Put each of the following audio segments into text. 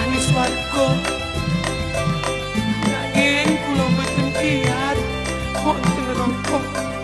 ahli swargo Nanging kulo beten kiat Mok tengerongkong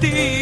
ti.